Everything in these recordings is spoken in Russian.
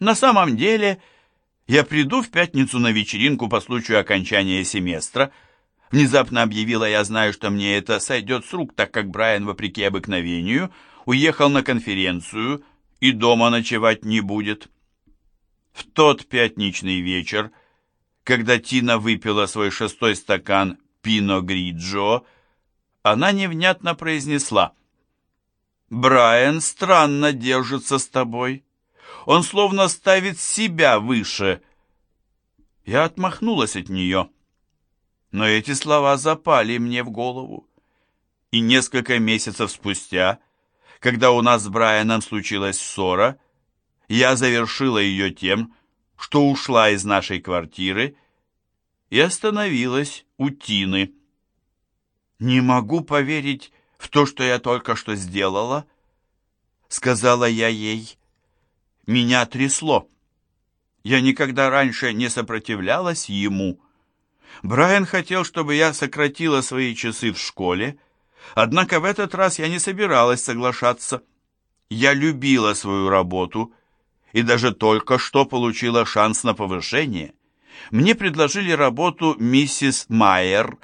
На самом деле, я приду в пятницу на вечеринку по случаю окончания семестра. Внезапно объявила я, знаю, что мне это сойдет с рук, так как Брайан, вопреки обыкновению, уехал на конференцию и дома ночевать не будет. В тот пятничный вечер, когда Тина выпила свой шестой стакан пино гриджо, она невнятно произнесла «Брайан странно держится с тобой. Он словно ставит себя выше». Я отмахнулась от нее, но эти слова запали мне в голову. И несколько месяцев спустя, когда у нас с Брайаном случилась ссора, я завершила ее тем, что ушла из нашей квартиры и остановилась у Тины. «Не могу поверить в то, что я только что сделала», — сказала я ей. Меня трясло. Я никогда раньше не сопротивлялась ему. Брайан хотел, чтобы я сократила свои часы в школе, однако в этот раз я не собиралась соглашаться. Я любила свою работу и даже только что получила шанс на повышение. Мне предложили работу миссис Майер,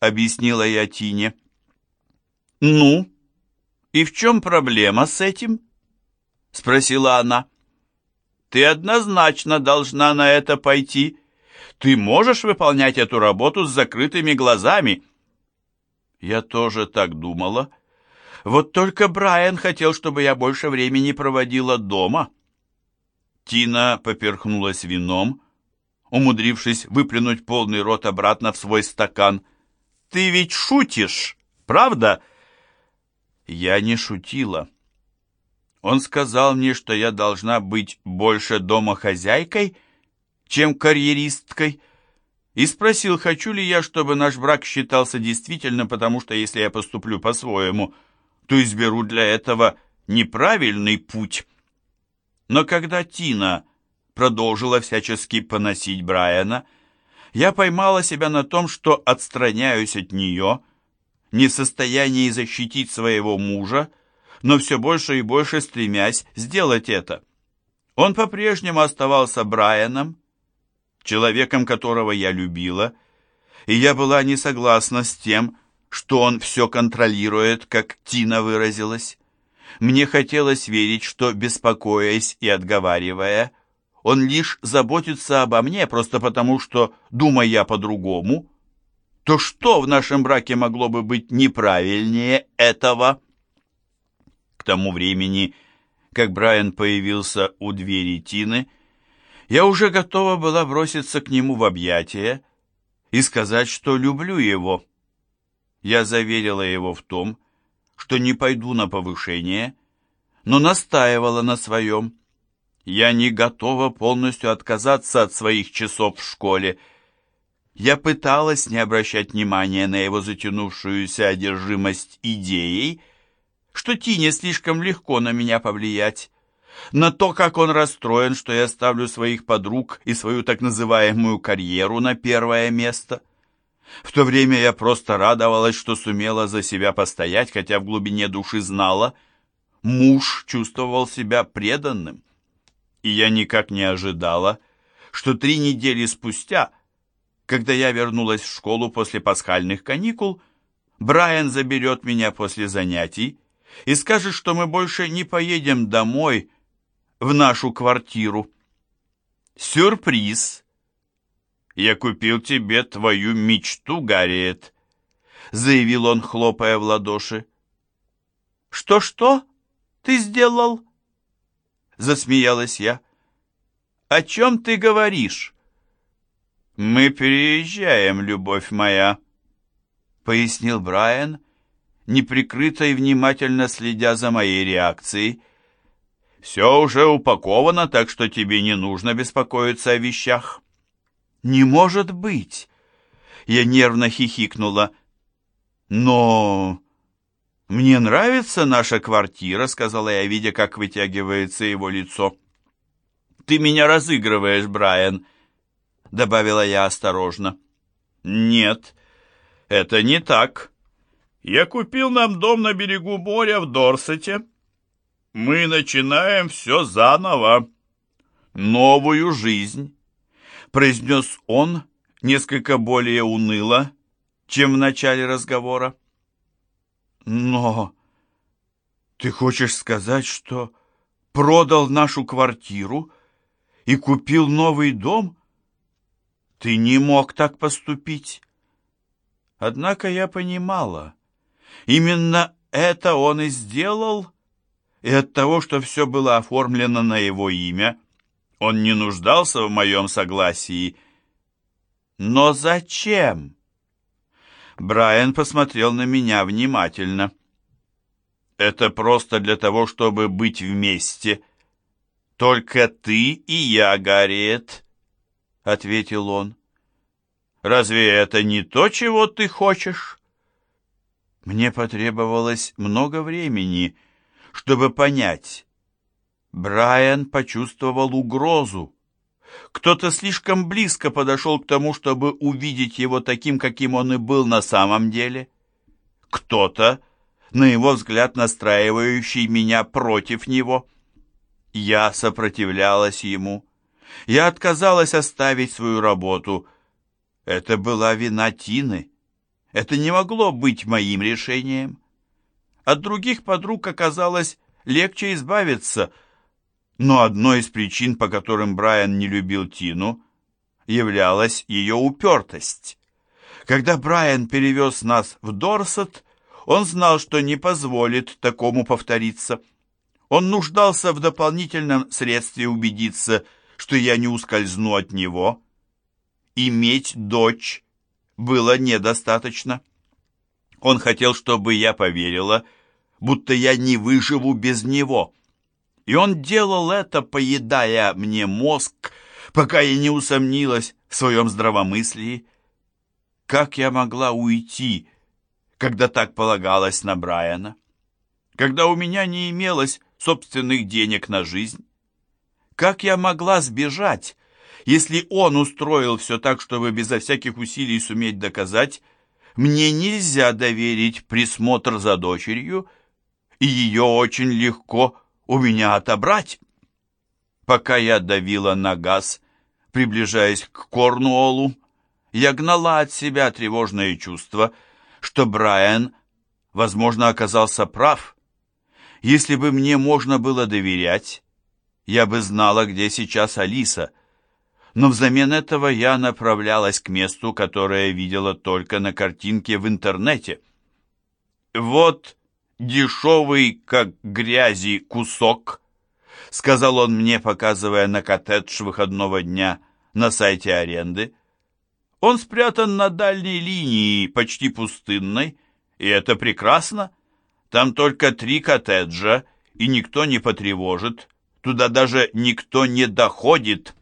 объяснила я Тине. «Ну, и в чем проблема с этим?» спросила она. «Ты однозначно должна на это пойти. Ты можешь выполнять эту работу с закрытыми глазами». Я тоже так думала. Вот только Брайан хотел, чтобы я больше времени проводила дома. Тина поперхнулась вином, умудрившись выплюнуть полный рот обратно в свой стакан. «Ты ведь шутишь, правда?» Я не шутила. Он сказал мне, что я должна быть больше домохозяйкой, чем карьеристкой, и спросил, хочу ли я, чтобы наш брак считался действительно, потому что если я поступлю по-своему, то изберу для этого неправильный путь. Но когда Тина продолжила всячески поносить Брайана, я поймала себя на том, что отстраняюсь от нее, не в состоянии защитить своего мужа, но все больше и больше стремясь сделать это. Он по-прежнему оставался Брайаном, человеком, которого я любила, и я была не согласна с тем, что он все контролирует, как Тина выразилась. Мне хотелось верить, что, беспокоясь и отговаривая, он лишь заботится обо мне, просто потому что, думая по-другому, то что в нашем браке могло бы быть неправильнее этого? К тому времени, как Брайан появился у двери Тины, я уже готова была броситься к нему в объятия и сказать, что люблю его. Я заверила его в том, что не пойду на повышение, но настаивала на своем. Я не готова полностью отказаться от своих часов в школе. Я пыталась не обращать внимания на его затянувшуюся одержимость идеей, что Тине слишком легко на меня повлиять, на то, как он расстроен, что я ставлю своих подруг и свою так называемую карьеру на первое место. В то время я просто радовалась, что сумела за себя постоять, хотя в глубине души знала, муж чувствовал себя преданным и я никак не ожидала, что три недели спустя, когда я вернулась в школу после пасхальных каникул, Брайан заберет меня после занятий и скажет, что мы больше не поедем домой в нашу квартиру. Сюрприз! Я купил тебе твою мечту, Гарриет, заявил он, хлопая в ладоши. Что-что ты сделал? засмеялась я. «О чем ты говоришь?» «Мы переезжаем, любовь моя», — пояснил Брайан, неприкрыто и внимательно следя за моей реакцией. «Все уже упаковано, так что тебе не нужно беспокоиться о вещах». «Не может быть!» Я нервно хихикнула. «Но «Мне нравится наша квартира», — сказала я, видя, как вытягивается его лицо. «Ты меня разыгрываешь, Брайан», — добавила я осторожно. «Нет, это не так. Я купил нам дом на берегу моря в Дорсете. Мы начинаем все заново. новую жизнь, произнес он несколько более уныло, чем в начале разговора. Но ты хочешь сказать, что продал нашу квартиру и купил новый дом? Ты не мог так поступить. Однако я понимала, именно это он и сделал, и от того, что все было оформлено на его имя, он не нуждался в моем согласии. Но зачем? Брайан посмотрел на меня внимательно. Это просто для того, чтобы быть вместе. Только ты и я, Гарриет, — ответил он. Разве это не то, чего ты хочешь? Мне потребовалось много времени, чтобы понять. Брайан почувствовал угрозу. Кто-то слишком близко подошел к тому, чтобы увидеть его таким, каким он и был на самом деле. Кто-то, на его взгляд, настраивающий меня против него. Я сопротивлялась ему. Я отказалась оставить свою работу. Это была вина Тины. Это не могло быть моим решением. От других подруг оказалось легче избавиться, но одной из причин, по которым Брайан не любил Тину, являлась ее упертость. Когда Брайан перевез нас в Дорсет, он знал, что не позволит такому повториться. Он нуждался в дополнительном средстве убедиться, что я не ускользну от него. Иметь дочь было недостаточно. Он хотел, чтобы я поверила, будто я не выживу без него. И он делал это, поедая мне мозг, пока я не усомнилась в своем здравомыслии. Как я могла уйти, когда так полагалось на Брайана? Когда у меня не имелось собственных денег на жизнь? Как я могла сбежать, если он устроил все так, чтобы безо всяких усилий суметь доказать, мне нельзя доверить присмотр за дочерью, и ее очень легко у меня отобрать. Пока я давила на газ, приближаясь к Корнуоллу, я гнала от себя тревожное чувство, что Брайан, возможно, оказался прав. Если бы мне можно было доверять, я бы знала, где сейчас Алиса — но взамен этого я направлялась к месту, которое видела только на картинке в интернете. «Вот дешевый, как грязи, кусок», — сказал он мне, показывая на коттедж выходного дня на сайте аренды. «Он спрятан на дальней линии, почти пустынной, и это прекрасно. Там только три коттеджа, и никто не потревожит, туда даже никто не доходит».